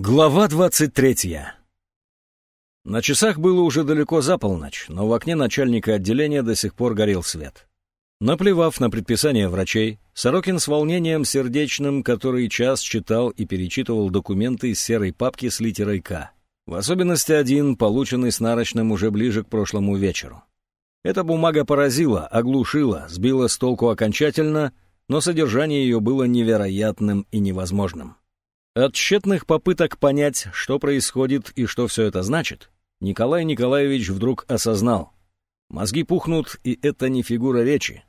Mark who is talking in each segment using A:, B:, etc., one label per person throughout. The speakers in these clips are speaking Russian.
A: Глава двадцать третья. На часах было уже далеко за полночь, но в окне начальника отделения до сих пор горел свет. Наплевав на предписание врачей, Сорокин с волнением сердечным, который час читал и перечитывал документы из серой папки с литерой «К». В особенности один, полученный с нарочным уже ближе к прошлому вечеру. Эта бумага поразила, оглушила, сбила с толку окончательно, но содержание ее было невероятным и невозможным. От тщетных попыток понять, что происходит и что все это значит, Николай Николаевич вдруг осознал. Мозги пухнут, и это не фигура речи.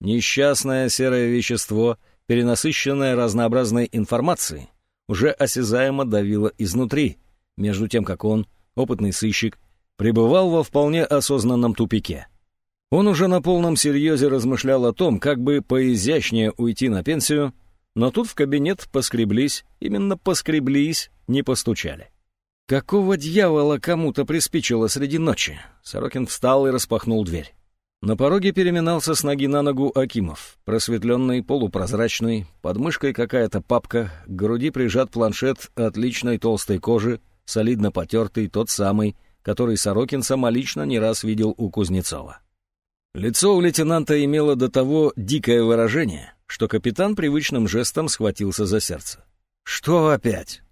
A: Несчастное серое вещество, перенасыщенное разнообразной информацией, уже осязаемо давило изнутри, между тем как он, опытный сыщик, пребывал во вполне осознанном тупике. Он уже на полном серьезе размышлял о том, как бы поизящнее уйти на пенсию — но тут в кабинет поскреблись, именно поскреблись, не постучали. Какого дьявола кому-то приспичило среди ночи? Сорокин встал и распахнул дверь. На пороге переминался с ноги на ногу Акимов, просветленный, полупрозрачный, под мышкой какая-то папка, к груди прижат планшет отличной толстой кожи, солидно потертый, тот самый, который Сорокин самолично не раз видел у Кузнецова. Лицо у лейтенанта имело до того дикое выражение, что капитан привычным жестом схватился за сердце. «Что опять?»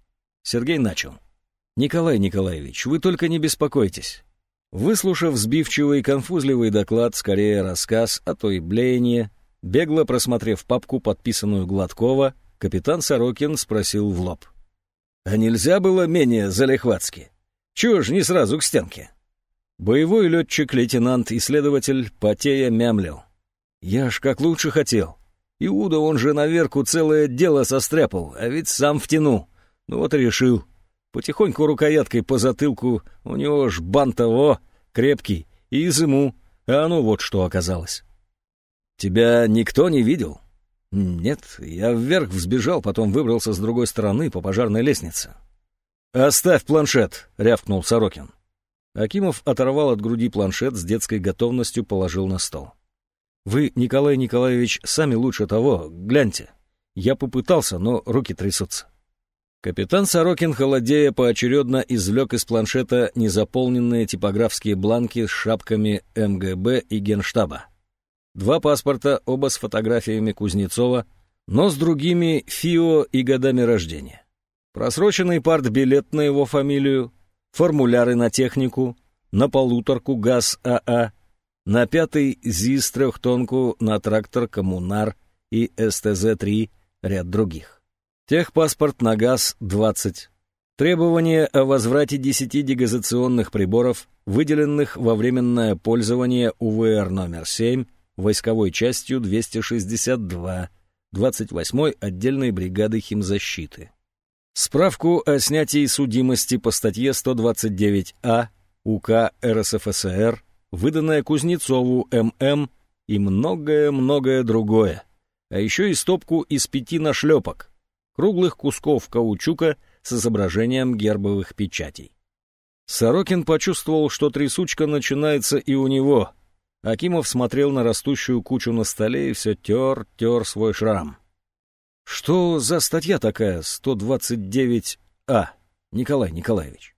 A: Сергей начал. «Николай Николаевич, вы только не беспокойтесь». Выслушав сбивчивый и конфузливый доклад, скорее рассказ, а то и блеяние, бегло просмотрев папку, подписанную Гладкова, капитан Сорокин спросил в лоб. «А нельзя было менее залихватски? Чего ж не сразу к стенке?» Боевой летчик-лейтенант-исследователь потея мямлил. «Я ж как лучше хотел. Иуда, он же наверху целое дело состряпал, а ведь сам втянул. Ну вот и решил. Потихоньку рукояткой по затылку, у него ж бант того, крепкий, и изыму, а оно вот что оказалось. Тебя никто не видел? Нет, я вверх взбежал, потом выбрался с другой стороны по пожарной лестнице. «Оставь планшет», — рявкнул Сорокин. Акимов оторвал от груди планшет, с детской готовностью положил на стол. Вы, Николай Николаевич, сами лучше того, гляньте. Я попытался, но руки трясутся. Капитан Сорокин, холодея, поочередно извлек из планшета незаполненные типографские бланки с шапками МГБ и Генштаба. Два паспорта, оба с фотографиями Кузнецова, но с другими ФИО и годами рождения. Просроченный партбилет на его фамилию, формуляры на технику, на полуторку ГАЗ-АА, на пятый ЗИС трехтонку на трактор «Коммунар» и СТЗ-3 ряд других. Техпаспорт на ГАЗ-20. Требование о возврате 10 дегазационных приборов, выделенных во временное пользование УВР номер 7 войсковой частью 262 28-й отдельной бригады химзащиты. Справку о снятии судимости по статье 129А УК РСФСР выданная Кузнецову ММ и многое-многое другое. А еще и стопку из пяти нашлепок, круглых кусков каучука с изображением гербовых печатей. Сорокин почувствовал, что трясучка начинается и у него. Акимов смотрел на растущую кучу на столе и все тер-тер свой шрам. «Что за статья такая, 129А, Николай Николаевич?»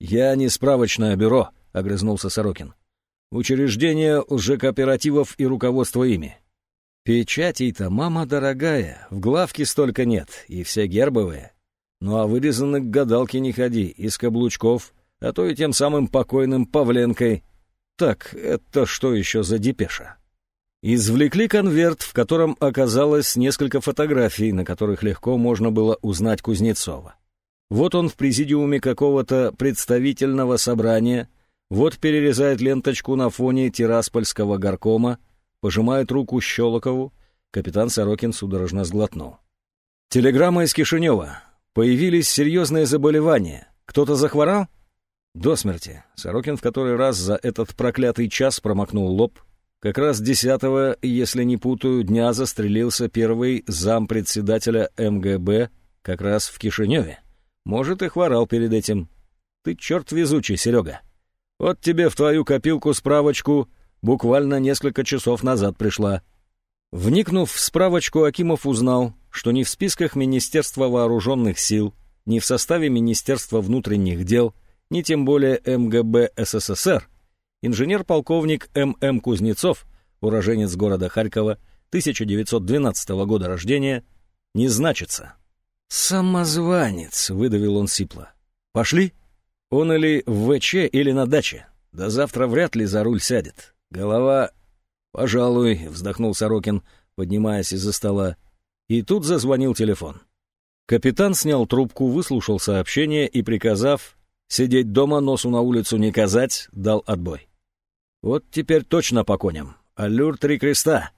A: «Я не справочное бюро», — огрызнулся Сорокин учреждения лжекооперативов и руководство ими. Печатей-то, мама дорогая, в главке столько нет, и все гербовые. Ну а вырезанных к гадалке не ходи, из каблучков, а то и тем самым покойным Павленкой. Так, это что еще за депеша? Извлекли конверт, в котором оказалось несколько фотографий, на которых легко можно было узнать Кузнецова. Вот он в президиуме какого-то представительного собрания — вот перерезает ленточку на фоне Тираспольского горкома, пожимает руку Щелокову, капитан Сорокин судорожно сглотнул. Телеграмма из Кишинева. Появились серьезные заболевания. Кто-то захворал? До смерти. Сорокин в который раз за этот проклятый час промокнул лоб. Как раз десятого, если не путаю, дня застрелился первый зампредседателя МГБ как раз в Кишиневе. Может, и хворал перед этим. Ты черт везучий, Серега. Вот тебе в твою копилку справочку буквально несколько часов назад пришла. Вникнув в справочку, Акимов узнал, что ни в списках Министерства вооруженных сил, ни в составе Министерства внутренних дел, ни тем более МГБ СССР, инженер-полковник М.М. Кузнецов, уроженец города Харькова, 1912 года рождения, не значится. «Самозванец», — выдавил он сипло. «Пошли? Он или в ВЧ, или на даче. Да завтра вряд ли за руль сядет. Голова...» «Пожалуй», — вздохнул Сорокин, поднимаясь из-за стола. И тут зазвонил телефон. Капитан снял трубку, выслушал сообщение и, приказав сидеть дома, носу на улицу не казать, дал отбой. «Вот теперь точно по коням. Аллюр три креста.